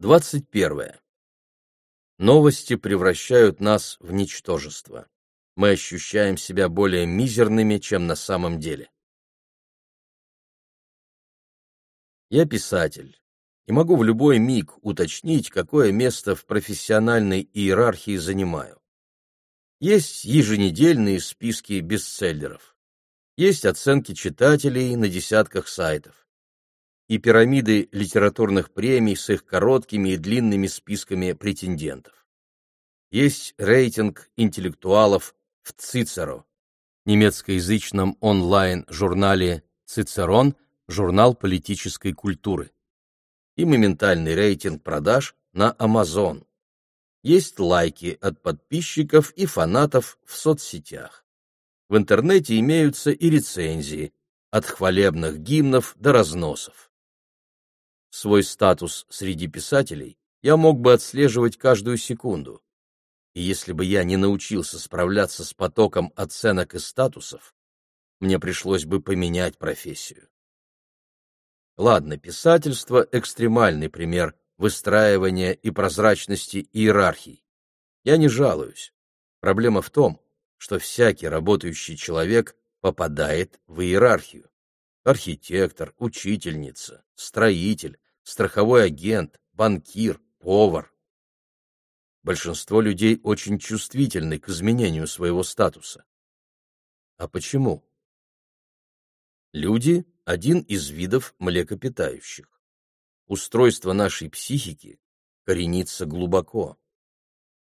21. Новости превращают нас в ничтожество. Мы ощущаем себя более мизерными, чем на самом деле. Я писатель и могу в любой миг уточнить, какое место в профессиональной иерархии занимаю. Есть еженедельные списки бестселлеров. Есть оценки читателей на десятках сайтов. И пирамиды литературных премий с их короткими и длинными списками претендентов. Есть рейтинг интеллектуалов в Цицеро, немецкоязычном онлайн-журнале «Цицерон», журнал политической культуры и моментальный рейтинг продаж на Amazon. Есть лайки от подписчиков и фанатов в соцсетях. В интернете имеются и рецензии, от хвалебных гимнов до разносов. Свой статус среди писателей я мог бы отслеживать каждую секунду. И если бы я не научился справляться с потоком оценок и статусов, мне пришлось бы поменять профессию. Ладно, писательство — экстремальный пример выстраивания и прозрачности иерархий. Я не жалуюсь. Проблема в том, что всякий работающий человек попадает в иерархию. Архитектор, учительница, строитель, страховой агент, банкир, повар. Большинство людей очень чувствительны к изменению своего статуса. А почему? Люди один из видов млекопитающих. Устройство нашей психики коренится глубоко.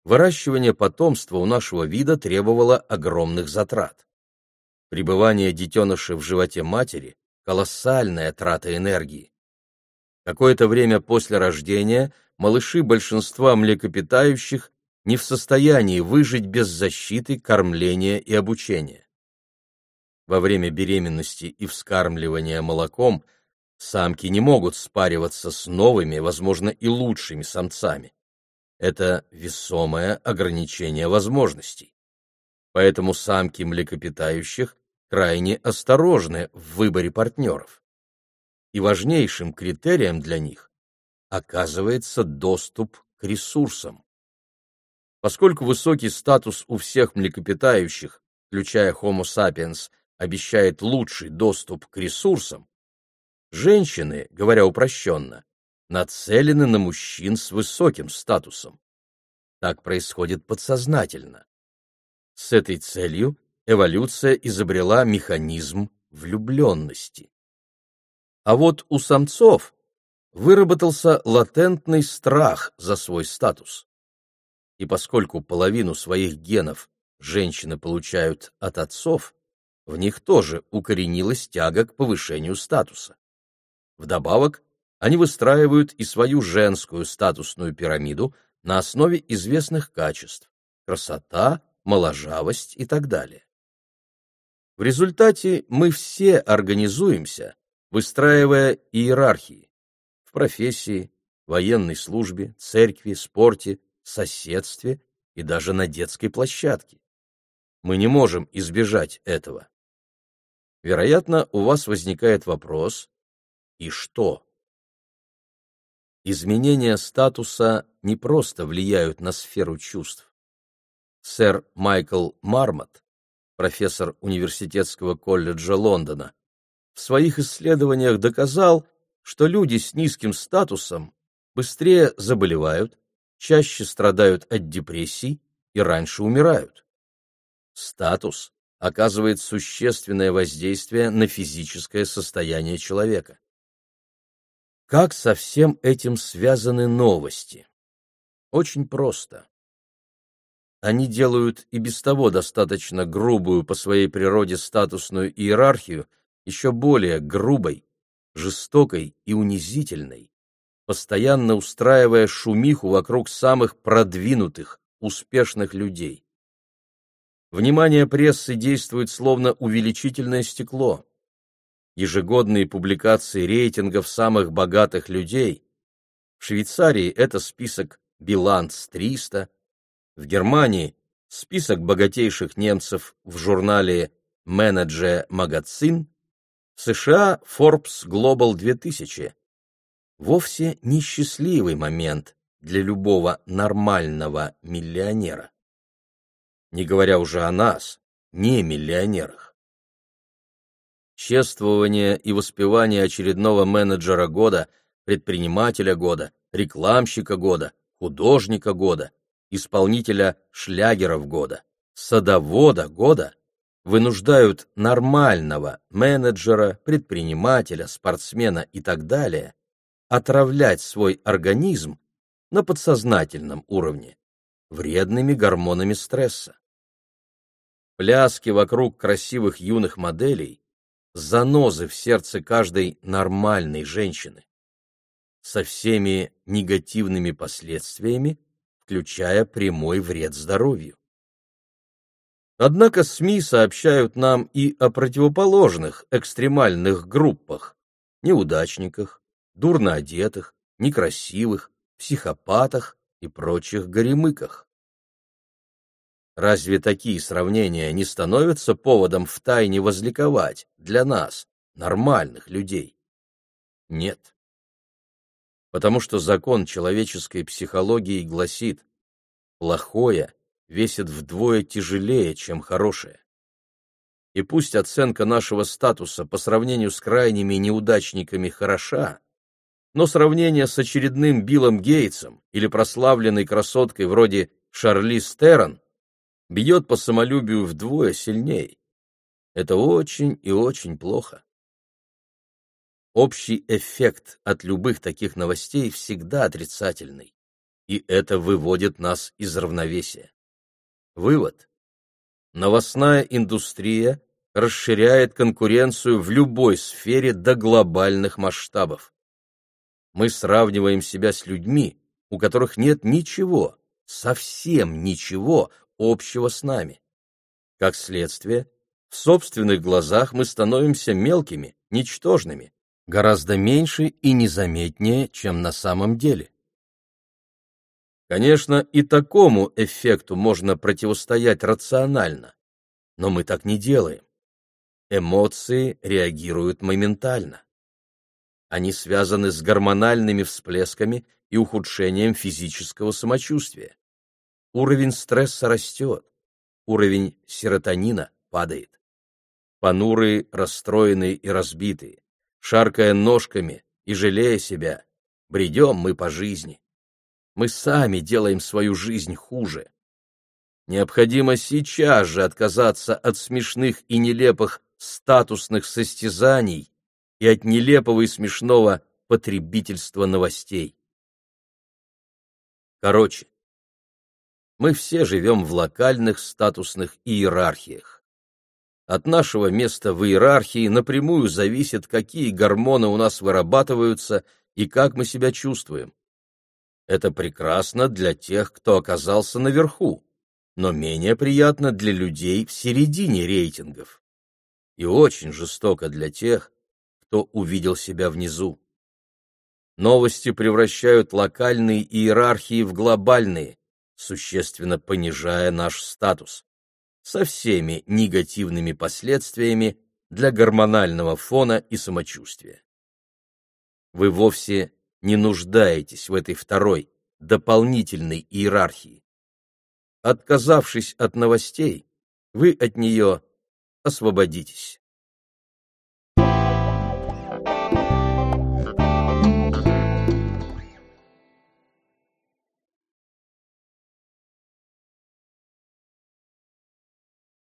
Выращивание потомства у нашего вида требовало огромных затрат. Пребывание детеныша в животе матери – колоссальная трата энергии. Какое-то время после рождения малыши большинства млекопитающих не в состоянии выжить без защиты, кормления и обучения во время беременности и вскармливания молоком самки не могут спариваться с новыми, возможно, и лучшими самцами. Это весомое ограничение возможностей. Поэтому самки млекопитающих крайне осторожны в выборе партнеров. И важнейшим критерием для них оказывается доступ к ресурсам. Поскольку высокий статус у всех млекопитающих, включая Homo sapiens, обещает лучший доступ к ресурсам, женщины, говоря упрощенно, нацелены на мужчин с высоким статусом. Так происходит подсознательно. С этой целью эволюция изобрела механизм влюбленности. А вот у самцов выработался латентный страх за свой статус. И поскольку половину своих генов женщины получают от отцов, в них тоже укоренилась тяга к повышению статуса. Вдобавок, они выстраивают и свою женскую статусную пирамиду на основе известных качеств – красота, моложавость и так далее. В результате мы все организуемся, выстраивая иерархии в профессии, военной службе, церкви, спорте, соседстве и даже на детской площадке. Мы не можем избежать этого. Вероятно, у вас возникает вопрос «И что?». Изменения статуса не просто влияют на сферу чувств. Сэр Майкл Мармот, профессор Университетского колледжа Лондона, в своих исследованиях доказал, что люди с низким статусом быстрее заболевают, чаще страдают от депрессий и раньше умирают. Статус оказывает существенное воздействие на физическое состояние человека. Как со всем этим связаны новости? Очень просто. Они делают и без того достаточно грубую по своей природе статусную иерархию еще более грубой, жестокой и унизительной, постоянно устраивая шумиху вокруг самых продвинутых, успешных людей. Внимание прессы действует словно увеличительное стекло. Ежегодные публикации рейтингов самых богатых людей. В Швейцарии это список «Биланс-300», в Германии список богатейших немцев в журнале «Менедже Магазин», США Forbes Global 2000. вовсе не счастливый момент для любого нормального миллионера. Не говоря уже о нас, не миллионерах. Чествование и воспевание очередного менеджера года, предпринимателя года, рекламщика года, художника года, исполнителя шлягеров года, садовода года вынуждают нормального менеджера, предпринимателя, спортсмена и так далее отравлять свой организм на подсознательном уровне вредными гормонами стресса. Пляски вокруг красивых юных моделей – занозы в сердце каждой нормальной женщины со всеми негативными последствиями, включая прямой вред здоровью. Однако СМИ сообщают нам и о противоположных экстремальных группах – неудачниках, дурно одетых, некрасивых, психопатах и прочих горемыках. Разве такие сравнения не становятся поводом втайне возликовать для нас, нормальных людей? Нет. Потому что закон человеческой психологии гласит, плохое весит вдвое тяжелее, чем хорошее. И пусть оценка нашего статуса по сравнению с крайними неудачниками хороша, но сравнение с очередным Биллом Гейтсом или прославленной красоткой вроде Шарли Стерн бьет по самолюбию вдвое сильнее. Это очень и очень плохо. Общий эффект от любых таких новостей всегда отрицательный, и это выводит нас из равновесия. Вывод. Новостная индустрия расширяет конкуренцию в любой сфере до глобальных масштабов. Мы сравниваем себя с людьми, у которых нет ничего, совсем ничего общего с нами. Как следствие, в собственных глазах мы становимся мелкими, ничтожными, гораздо меньше и незаметнее, чем на самом деле. Конечно, и такому эффекту можно противостоять рационально, но мы так не делаем. Эмоции реагируют моментально. Они связаны с гормональными всплесками и ухудшением физического самочувствия. Уровень стресса растет, уровень серотонина падает. Понурые, расстроенные и разбитые, шаркая ножками и жалея себя, бредем мы по жизни. Мы сами делаем свою жизнь хуже. Необходимо сейчас же отказаться от смешных и нелепых статусных состязаний и от нелепого и смешного потребительства новостей. Короче, мы все живем в локальных статусных иерархиях. От нашего места в иерархии напрямую зависит, какие гормоны у нас вырабатываются и как мы себя чувствуем. Это прекрасно для тех, кто оказался наверху, но менее приятно для людей в середине рейтингов. И очень жестоко для тех, кто увидел себя внизу. Новости превращают локальные иерархии в глобальные, существенно понижая наш статус, со всеми негативными последствиями для гормонального фона и самочувствия. Вы вовсе не нуждаетесь в этой второй, дополнительной иерархии. Отказавшись от новостей, вы от нее освободитесь.